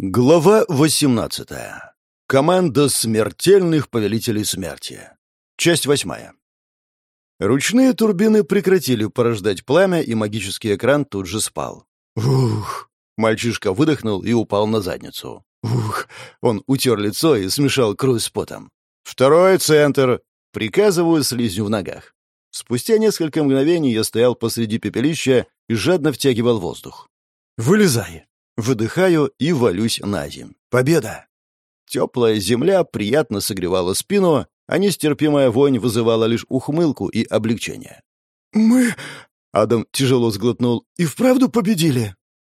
Глава 18. Команда смертельных повелителей смерти. Часть восьмая. Ручные турбины прекратили порождать пламя, и магический экран тут же спал. Ух! Мальчишка выдохнул и упал на задницу. Ух! Он утер лицо и смешал кровь с потом. «Второй центр!» Приказываю слизню в ногах. Спустя несколько мгновений я стоял посреди пепелища и жадно втягивал воздух. «Вылезай!» Выдыхаю и валюсь на земь. Победа! Теплая земля приятно согревала спину, а нестерпимая вонь вызывала лишь ухмылку и облегчение. «Мы...» — Адам тяжело сглотнул. «И вправду победили?»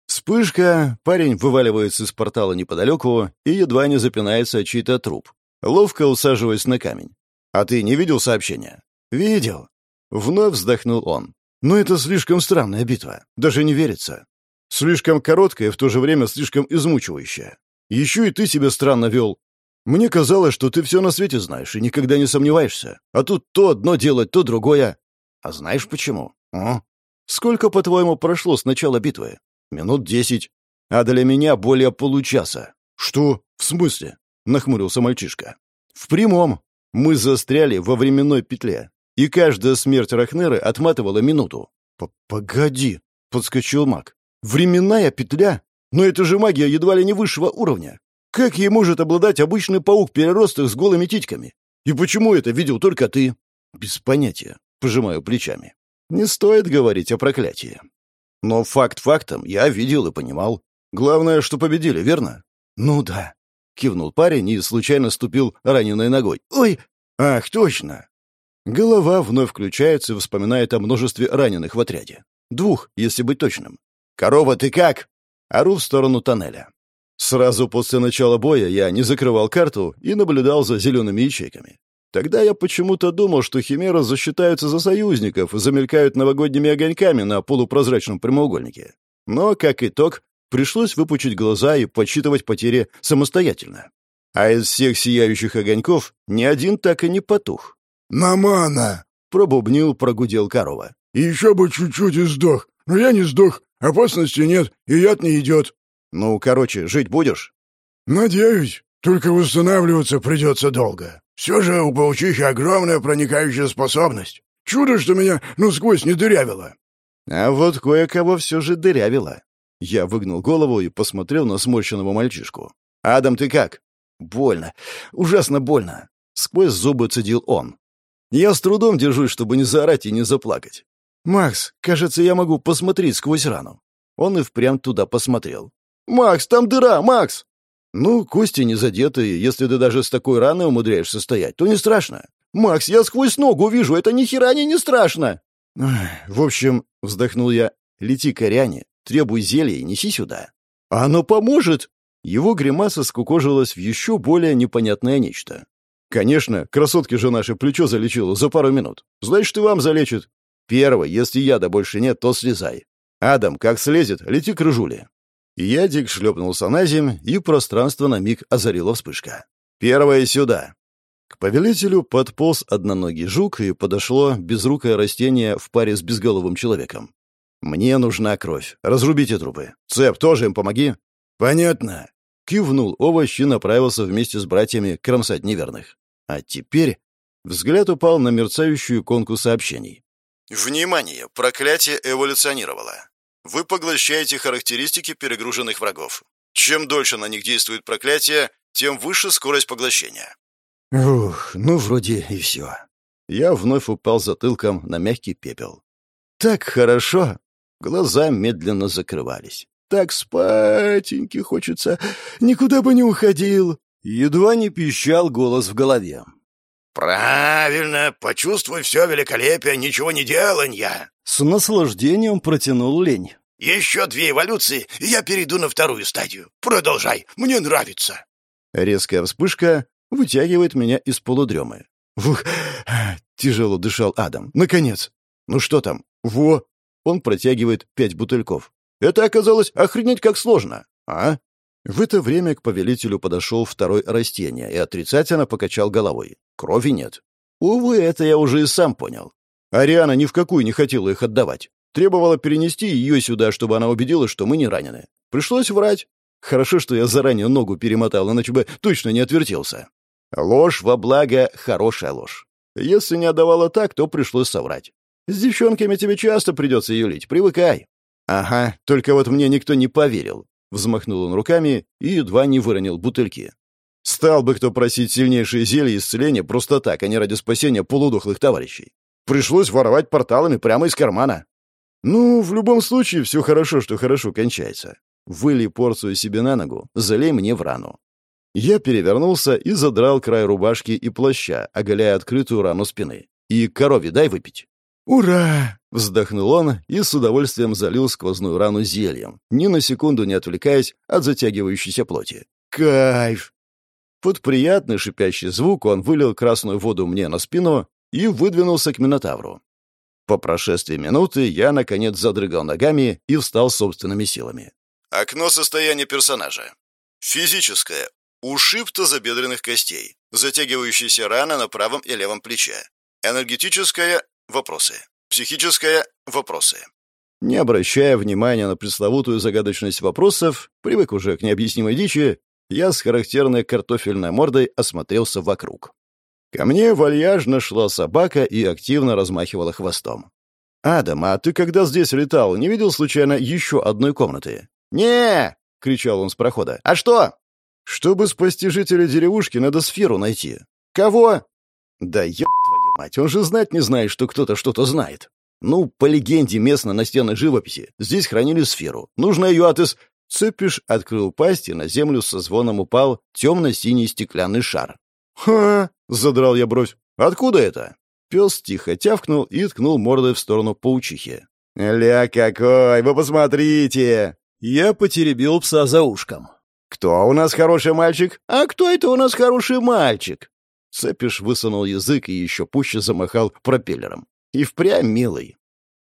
Вспышка, парень вываливается из портала неподалеку и едва не запинается чей-то труп, ловко усаживаясь на камень. «А ты не видел сообщения?» «Видел». Вновь вздохнул он. «Но это слишком странная битва. Даже не верится. Слишком короткая, в то же время слишком измучивающая. Еще и ты себя странно вел. Мне казалось, что ты все на свете знаешь и никогда не сомневаешься. А тут то одно делать, то другое. А знаешь почему? О? Сколько, по-твоему, прошло с начала битвы? Минут десять. А для меня более получаса. Что? В смысле? Нахмурился мальчишка. В прямом. Мы застряли во временной петле. И каждая смерть Рахнеры отматывала минуту. «Погоди», — подскочил маг. Временная петля? Но это же магия едва ли не высшего уровня. Как ей может обладать обычный паук-переросток с голыми титьками? И почему это видел только ты? Без понятия. Пожимаю плечами. Не стоит говорить о проклятии. Но факт фактом, я видел и понимал. Главное, что победили, верно? Ну да. Кивнул парень и случайно ступил раненой ногой. Ой! Ах, точно! Голова вновь включается и вспоминает о множестве раненых в отряде. Двух, если быть точным. «Корова, ты как?» Ору в сторону тоннеля. Сразу после начала боя я не закрывал карту и наблюдал за зелеными ячейками. Тогда я почему-то думал, что химеры засчитаются за союзников и замелькают новогодними огоньками на полупрозрачном прямоугольнике. Но, как итог, пришлось выпучить глаза и подсчитывать потери самостоятельно. А из всех сияющих огоньков ни один так и не потух. «Намана!» — пробубнил, прогудел корова. «Еще бы чуть-чуть и сдох, но я не сдох, Опасности нет, и яд не идет. Ну, короче, жить будешь? Надеюсь. Только восстанавливаться придется долго. Все же у паучихи огромная проникающая способность. Чудо, что меня насквозь не дырявило. А вот кое-кого все же дырявило. Я выгнул голову и посмотрел на сморщенного мальчишку. «Адам, ты как?» «Больно. Ужасно больно». Сквозь зубы цедил он. Я с трудом держусь, чтобы не заорать и не заплакать. «Макс, кажется, я могу посмотреть сквозь рану». Он и впрямь туда посмотрел. «Макс, там дыра, Макс!» «Ну, кости не задеты, если ты даже с такой раной умудряешься стоять, то не страшно». «Макс, я сквозь ногу вижу, это ни хера не, не страшно!» «В общем», — вздохнул я, — «лети к Ариане, требуй зелья и неси сюда». «Оно поможет!» Его гримаса скукожилась в еще более непонятное нечто. «Конечно, красотке же наше плечо залечило за пару минут. Значит, и вам залечит. Первый, если яда больше нет, то слезай. Адам, как слезет, лети к рыжуле. Ядик шлепнулся на земь, и пространство на миг озарила вспышка. Первое сюда. К повелителю подполз одноногий жук и подошло безрукое растение в паре с безголовым человеком. «Мне нужна кровь. Разрубите трупы. Цеп, тоже им помоги». «Понятно». Кивнул овощ и направился вместе с братьями кромсать неверных. А теперь взгляд упал на мерцающую иконку сообщений. Внимание! Проклятие эволюционировало. Вы поглощаете характеристики перегруженных врагов. Чем дольше на них действует проклятие, тем выше скорость поглощения. Ух, ну вроде и все. Я вновь упал затылком на мягкий пепел. Так хорошо. Глаза медленно закрывались. Так спатеньки хочется. Никуда бы не уходил. Едва не пищал голос в голове. «Правильно, почувствуй все великолепие ничего не деланья!» С наслаждением протянул лень. «Еще две эволюции, и я перейду на вторую стадию. Продолжай, мне нравится!» Резкая вспышка вытягивает меня из полудремы. «Ух!» — тяжело дышал Адам. «Наконец!» «Ну что там?» «Во!» Он протягивает пять бутыльков. «Это оказалось охренеть как сложно!» «А?» В это время к повелителю подошел второй растение и отрицательно покачал головой. Крови нет. Увы, это я уже и сам понял. Ариана ни в какую не хотела их отдавать. Требовала перенести ее сюда, чтобы она убедилась, что мы не ранены. Пришлось врать. Хорошо, что я заранее ногу перемотал, иначе бы точно не отвертелся. Ложь во благо — хорошая ложь. Если не отдавала так, то пришлось соврать. С девчонками тебе часто придется юлить, привыкай. Ага, только вот мне никто не поверил. Взмахнул он руками и едва не выронил бутыльки. Стал бы кто просить сильнейшие зелья исцеления просто так, а не ради спасения полудохлых товарищей. Пришлось воровать порталами прямо из кармана. Ну, в любом случае, все хорошо, что хорошо кончается. Выли порцию себе на ногу, залей мне в рану. Я перевернулся и задрал край рубашки и плаща, оголяя открытую рану спины. «И корове дай выпить». «Ура!» — вздохнул он и с удовольствием залил сквозную рану зельем, ни на секунду не отвлекаясь от затягивающейся плоти. «Кайф!» Под приятный шипящий звук он вылил красную воду мне на спину и выдвинулся к Минотавру. По прошествии минуты я, наконец, задрыгал ногами и встал собственными силами. Окно состояния персонажа. Физическое. Ушиб тазобедренных костей. Затягивающаяся рана на правом и левом плече. Энергетическое – вопросы. Психическое – вопросы. Не обращая внимания на пресловутую загадочность вопросов, привык уже к необъяснимой дичи, я с характерной картофельной мордой осмотрелся вокруг. Ко мне вальяжно шла собака и активно размахивала хвостом. «Адам, а ты когда здесь летал, не видел случайно еще одной комнаты?» «Не!» — кричал он с прохода. «А что?» Чтобы спасти жителей деревушки, надо сферу найти. Кого? Да твою мать, он же знать не знает, что кто-то что-то знает. Ну, по легенде местно на стенной живописи, здесь хранили сферу. Нужно ее отыс... Цепиш открыл пасть, и на землю со звоном упал темно-синий стеклянный шар. «Ха!» — задрал я бровь. «Откуда это?» Пес тихо тявкнул и ткнул мордой в сторону паучихи. «Ля какой! Вы посмотрите!» Я потеребил пса за ушком. «Кто у нас хороший мальчик? А кто это у нас хороший мальчик?» Цепиш высунул язык и еще пуще замахал пропеллером. И впрямь милый.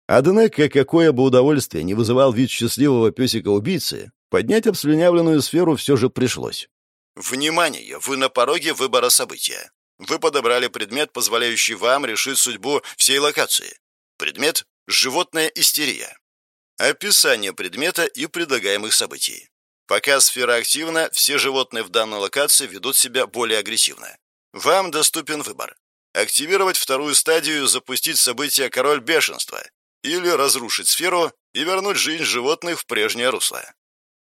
Однако, какое бы удовольствие не вызывал вид счастливого песика-убийцы, поднять обслюнявленную сферу все же пришлось. Внимание! Вы на пороге выбора события. Вы подобрали предмет, позволяющий вам решить судьбу всей локации. Предмет — животная истерия. Описание предмета и предлагаемых событий. Пока сфера активна, все животные в данной локации ведут себя более агрессивно. Вам доступен выбор. Активировать вторую стадию, запустить событие «Король бешенства» или разрушить сферу и вернуть жизнь животных в прежнее русло.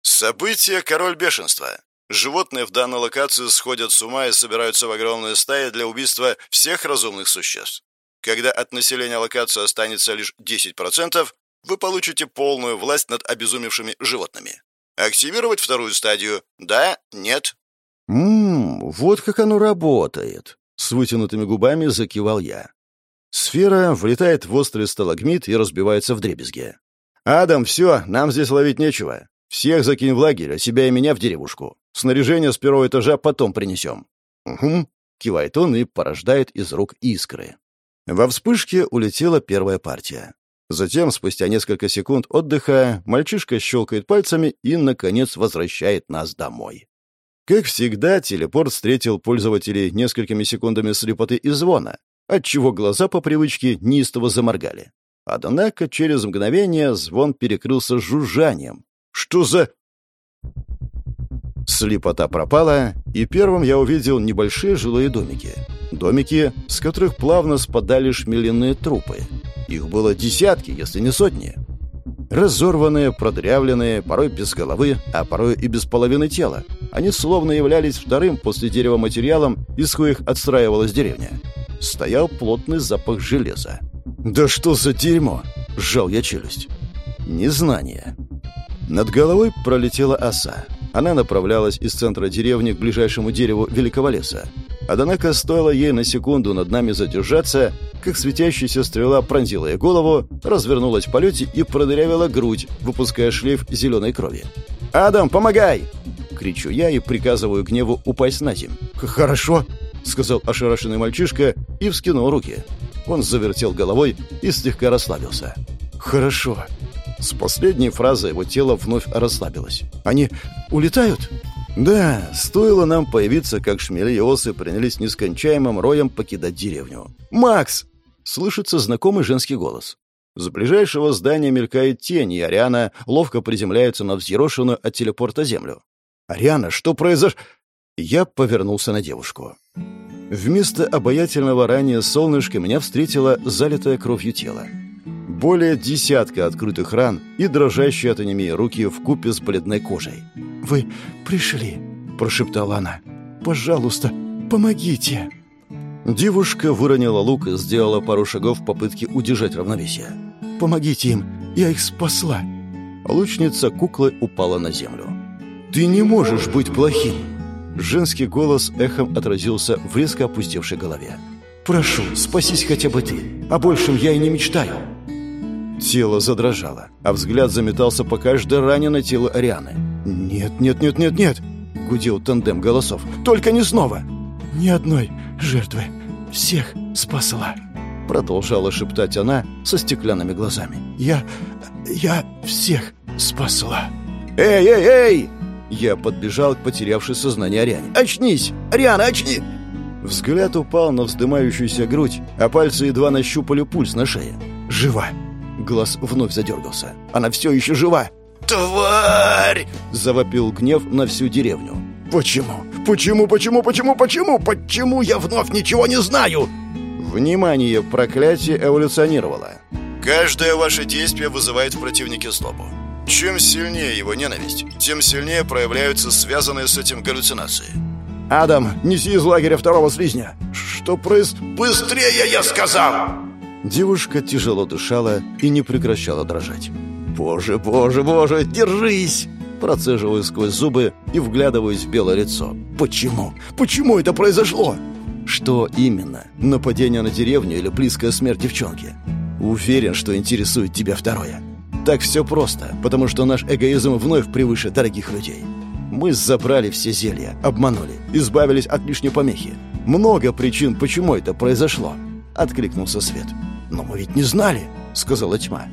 Событие «Король бешенства». Животные в данной локации сходят с ума и собираются в огромные стаи для убийства всех разумных существ. Когда от населения локации останется лишь 10%, вы получите полную власть над обезумевшими животными. Активировать вторую стадию? Да? Нет? Ммм, вот как оно работает. С вытянутыми губами закивал я. Сфера влетает в острый сталагмит и разбивается в дребезги. «Адам, все, нам здесь ловить нечего. Всех закинь в лагерь, а себя и меня в деревушку. Снаряжение с первого этажа потом принесем». «Угу», — кивает он и порождает из рук искры. Во вспышке улетела первая партия. Затем, спустя несколько секунд отдыха, мальчишка щелкает пальцами и, наконец, возвращает нас домой. Как всегда, телепорт встретил пользователей несколькими секундами слепоты и звона, отчего глаза по привычке неистово заморгали. Однако через мгновение звон перекрылся жужжанием. «Что за...» Слепота пропала, и первым я увидел небольшие жилые домики. Домики, с которых плавно спадали шмеленные трупы. Их было десятки, если не сотни. Разорванные, продрявленные, порой без головы, а порой и без половины тела. Они словно являлись вторым после дерева материалом, из коих отстраивалась деревня. Стоял плотный запах железа. «Да что за дерьмо!» — сжал я челюсть. «Незнание». Над головой пролетела оса. Она направлялась из центра деревни к ближайшему дереву великого леса. Однако стоило ей на секунду над нами задержаться, как светящаяся стрела пронзила ей голову, развернулась в полете и продырявила грудь, выпуская шлейф зеленой крови. «Адам, помогай!» — кричу я и приказываю гневу упасть на землю. «Хорошо», — сказал ошарашенный мальчишка и вскинул руки. Он завертел головой и слегка расслабился. «Хорошо». С последней фразы его тело вновь расслабилось. «Они улетают?» Да, стоило нам появиться, как шмели и осы принялись нескончаемым роем покидать деревню. «Макс!» — слышится знакомый женский голос. С ближайшего здания мелькает тень, и Ариана ловко приземляется на взъерошенную от телепорта землю. «Ариана, что произошло?» Я повернулся на девушку. Вместо обаятельного ранее солнышка меня встретило залитое кровью тело. Более десятка открытых ран и дрожащие от анемии руки в купе с бледной кожей. «Вы пришли», — прошептала она. «Пожалуйста, помогите». Девушка выронила лук и сделала пару шагов в попытке удержать равновесие. «Помогите им, я их спасла». Лучница куклы упала на землю. «Ты не можешь быть плохим!» Женский голос эхом отразился в резко опустевшей голове. «Прошу, спасись хотя бы ты. О большем я и не мечтаю». Тело задрожало, а взгляд заметался по каждой ране на тело Арианы. «Нет, нет, нет, нет, нет!» — гудел тандем голосов. «Только не снова!» «Ни одной жертвы. Всех спасла!» Продолжала шептать она со стеклянными глазами. «Я... я всех спасла!» «Эй, эй, эй!» Я подбежал к потерявшей сознание Ариане. «Очнись! Ариана, очни!» Взгляд упал на вздымающуюся грудь, а пальцы едва нащупали пульс на шее. «Жива!» Глаз вновь задергался. «Она все еще жива!» «Тварь!» — завопил гнев на всю деревню. «Почему? Почему, почему, почему, почему? Почему я вновь ничего не знаю?» Внимание, проклятие эволюционировало. Каждое ваше действие вызывает в противнике злобу. Чем сильнее его ненависть, тем сильнее проявляются связанные с этим галлюцинации. «Адам, неси из лагеря второго слизня!» «Что произ...» «Быстрее, я сказал!» Девушка тяжело дышала и не прекращала дрожать. «Боже, боже, боже, держись!» Процеживаю сквозь зубы и вглядываюсь в белое лицо. «Почему? Почему это произошло?» «Что именно? Нападение на деревню или близкая смерть девчонки?» «Уверен, что интересует тебя второе. Так все просто, потому что наш эгоизм вновь превыше дорогих людей. Мы забрали все зелья, обманули, избавились от лишней помехи. Много причин, почему это произошло. Откликнулся Свет. «Но мы ведь не знали», — сказала тьма.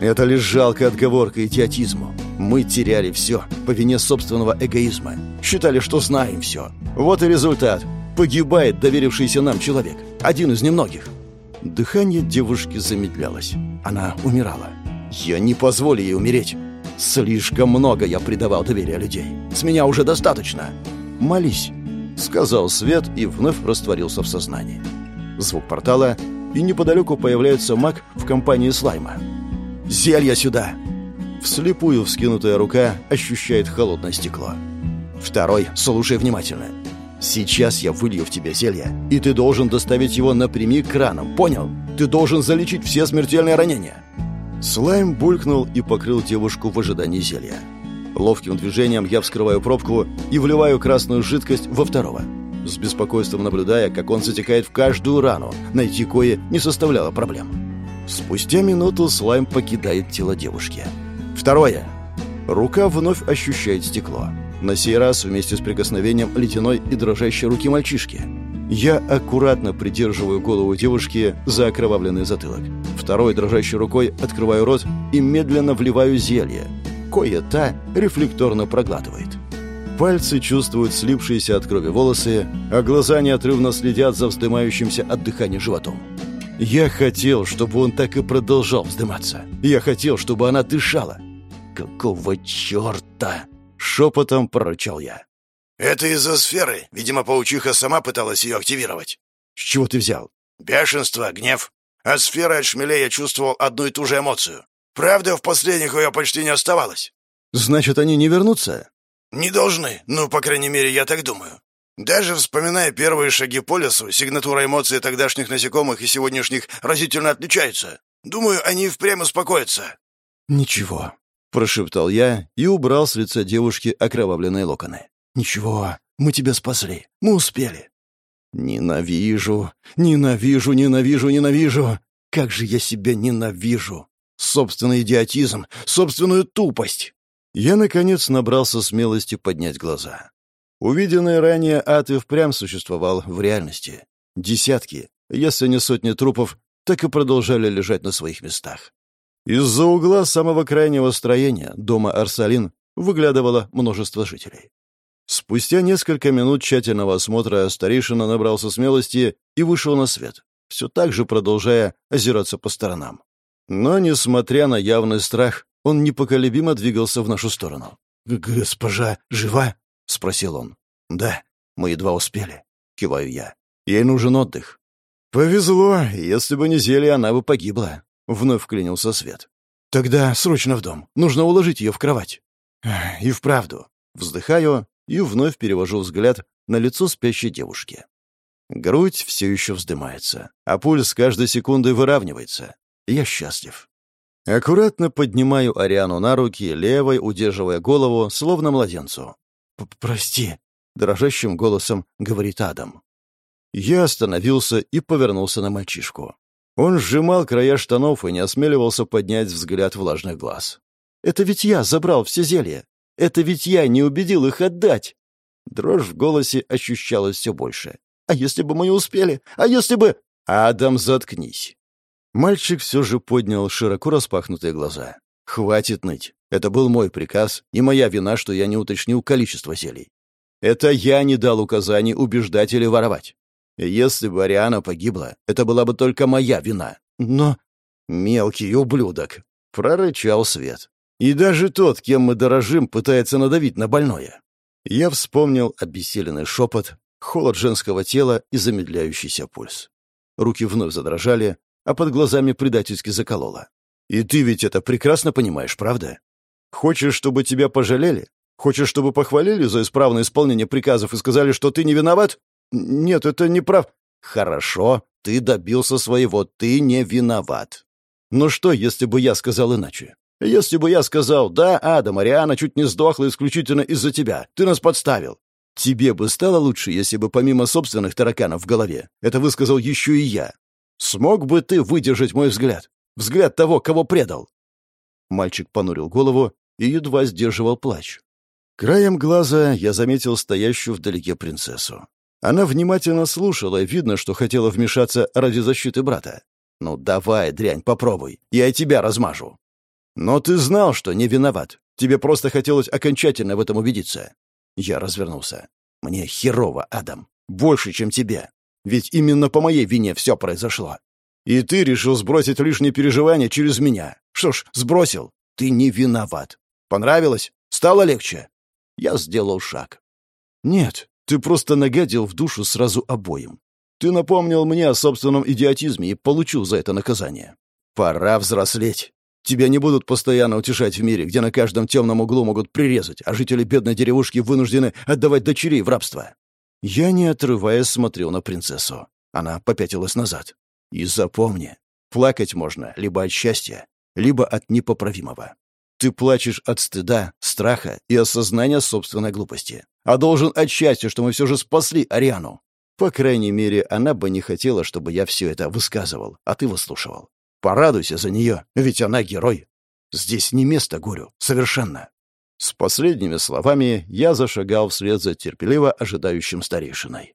Это лишь жалкая отговорка идиотизму. Мы теряли все по вине собственного эгоизма. Считали, что знаем все. Вот и результат. Погибает доверившийся нам человек. Один из немногих. Дыхание девушки замедлялось. Она умирала. Я не позволю ей умереть. Слишком много я предавал доверия людей. С меня уже достаточно. Молись, сказал Свет и вновь растворился в сознании. Звук портала, и неподалеку появляется маг в компании слайма. «Зелья сюда!» Вслепую вскинутая рука ощущает холодное стекло. Второй, слушай внимательно. Сейчас я вылью в тебя зелье, и ты должен доставить его напрямик к ранам, понял? Ты должен залечить все смертельные ранения. Слайм булькнул и покрыл девушку в ожидании зелья. Ловким движением я вскрываю пробку и вливаю красную жидкость во второго. С беспокойством наблюдая, как он затекает в каждую рану, найти кое не составляло проблем. Спустя минуту слайм покидает тело девушки. Второе. Рука вновь ощущает стекло. На сей раз вместе с прикосновением ледяной и дрожащей руки мальчишки. Я аккуратно придерживаю голову девушки за окровавленный затылок. Второй дрожащей рукой открываю рот и медленно вливаю зелье. Кое-та рефлекторно проглатывает. Пальцы чувствуют слипшиеся от крови волосы, а глаза неотрывно следят за вздымающимся от дыхания животом. Я хотел, чтобы он так и продолжал вздыматься. Я хотел, чтобы она дышала. «Какого черта?» — шепотом прорычал я. «Это из-за сферы. Видимо, паучиха сама пыталась ее активировать». «С чего ты взял?» «Бешенство, гнев. От сферы от шмелей я чувствовал одну и ту же эмоцию. Правда, в последних ее почти не оставалось». «Значит, они не вернутся?» «Не должны. Ну, по крайней мере, я так думаю. Даже вспоминая первые шаги по лесу, сигнатура эмоций тогдашних насекомых и сегодняшних разительно отличается. Думаю, они впрямь успокоятся». «Ничего», — прошептал я и убрал с лица девушки окровавленные локоны. «Ничего, мы тебя спасли. Мы успели». «Ненавижу, ненавижу, ненавижу, ненавижу! Как же я себя ненавижу! Собственный идиотизм, собственную тупость!» Я, наконец, набрался смелости поднять глаза. Увиденный ранее ад и впрямь существовал в реальности. Десятки, если не сотни трупов, так и продолжали лежать на своих местах. Из-за угла самого крайнего строения, дома Арсалин, выглядывало множество жителей. Спустя несколько минут тщательного осмотра старейшина набрался смелости и вышел на свет, все так же продолжая озираться по сторонам. Но, несмотря на явный страх, он непоколебимо двигался в нашу сторону. «Госпожа жива?» — спросил он. «Да, мы едва успели», — киваю я. «Ей нужен отдых». «Повезло. Если бы не зелье, она бы погибла», — вновь вклинился Свет. «Тогда срочно в дом. Нужно уложить ее в кровать». «И вправду». Вздыхаю и вновь перевожу взгляд на лицо спящей девушки. Грудь все еще вздымается, а пульс каждой секундой выравнивается. Я счастлив. Аккуратно поднимаю Ариану на руки, левой удерживая голову, словно младенцу. «Прости», — дрожащим голосом говорит Адам. Я остановился и повернулся на мальчишку. Он сжимал края штанов и не осмеливался поднять взгляд влажных глаз. «Это ведь я забрал все зелья! Это ведь я не убедил их отдать!» Дрожь в голосе ощущалась все больше. «А если бы мы не успели? А если бы...» «Адам, заткнись!» Мальчик все же поднял широко распахнутые глаза. «Хватит ныть. Это был мой приказ, и моя вина, что я не уточнил количество зелий. Это я не дал указаний убеждать или воровать. Если бы Ариана погибла, это была бы только моя вина. Но... Мелкий ублюдок!» — прорычал Свет. «И даже тот, кем мы дорожим, пытается надавить на больное». Я вспомнил обессиленный шепот, холод женского тела и замедляющийся пульс. Руки вновь задрожали, а под глазами предательски заколола. «И ты ведь это прекрасно понимаешь, правда? Хочешь, чтобы тебя пожалели? Хочешь, чтобы похвалили за исправное исполнение приказов и сказали, что ты не виноват? Нет, это не прав. Хорошо, ты добился своего, ты не виноват. Но что, если бы я сказал иначе? Если бы я сказал, да, Ада, Мариана чуть не сдохла исключительно из-за тебя, ты нас подставил. Тебе бы стало лучше, если бы помимо собственных тараканов в голове это высказал еще и я. Смог бы ты выдержать мой взгляд? Взгляд того, кого предал?» Мальчик понурил голову и едва сдерживал плач. Краем глаза я заметил стоящую вдалеке принцессу. Она внимательно слушала, видно, что хотела вмешаться ради защиты брата. «Ну давай, дрянь, попробуй, я тебя размажу». «Но ты знал, что не виноват. Тебе просто хотелось окончательно в этом убедиться». Я развернулся. «Мне херово, Адам. Больше, чем тебе. Ведь именно по моей вине все произошло. И ты решил сбросить лишние переживания через меня. Что ж, сбросил. Ты не виноват. Понравилось? Стало легче?» Я сделал шаг. «Нет, ты просто нагадил в душу сразу обоим. Ты напомнил мне о собственном идиотизме и получил за это наказание. Пора взрослеть. Тебя не будут постоянно утешать в мире, где на каждом темном углу могут прирезать, а жители бедной деревушки вынуждены отдавать дочерей в рабство. Я, не отрываясь, смотрел на принцессу. Она попятилась назад. «И запомни, плакать можно либо от счастья, либо от непоправимого. Ты плачешь от стыда, страха и осознания собственной глупости. А должен от счастья, что мы все же спасли Ариану. По крайней мере, она бы не хотела, чтобы я все это высказывал, а ты выслушивал. Порадуйся за нее, ведь она герой. Здесь не место горю, совершенно. С последними словами я зашагал вслед за терпеливо ожидающим старейшиной.